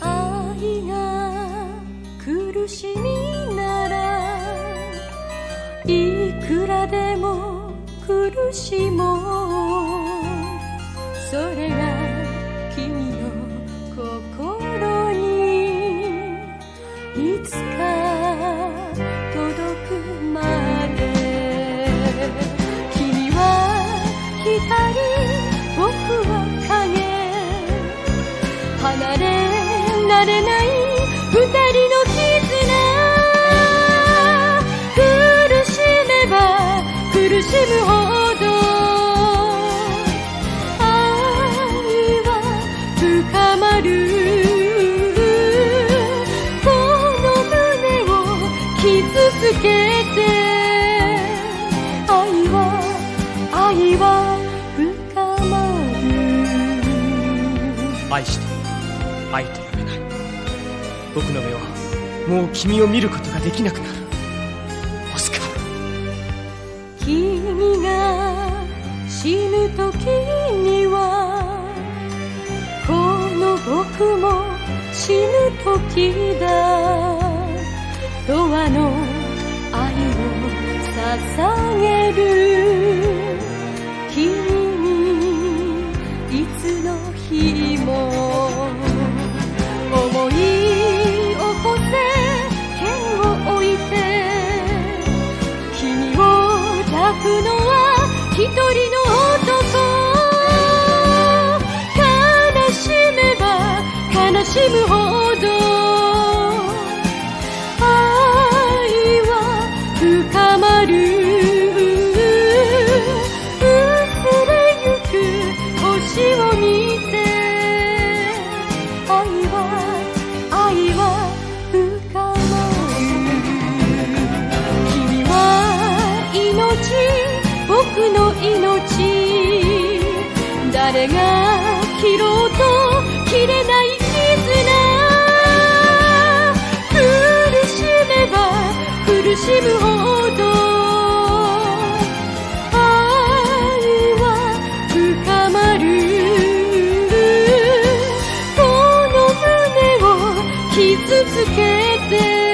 愛が苦しみならいくらでも苦しもう。れられない二人の絆。苦しめば苦しむほど。愛は深まる。この胸を傷つけて。愛は愛は深まる。愛して愛と。呼べない僕の目はもう君を見ることができなくなるオスカー君が死ぬ時にはこの僕も死ぬ時だドアの愛を捧げる。君にいつの日も一人の男悲しめば悲しむほど愛は深まる。薄れゆく星を見て愛は愛は深まる。君は命僕の命誰が切ろうと切れない絆。苦しめば苦しむほど。愛は深まる。この胸を傷つけて。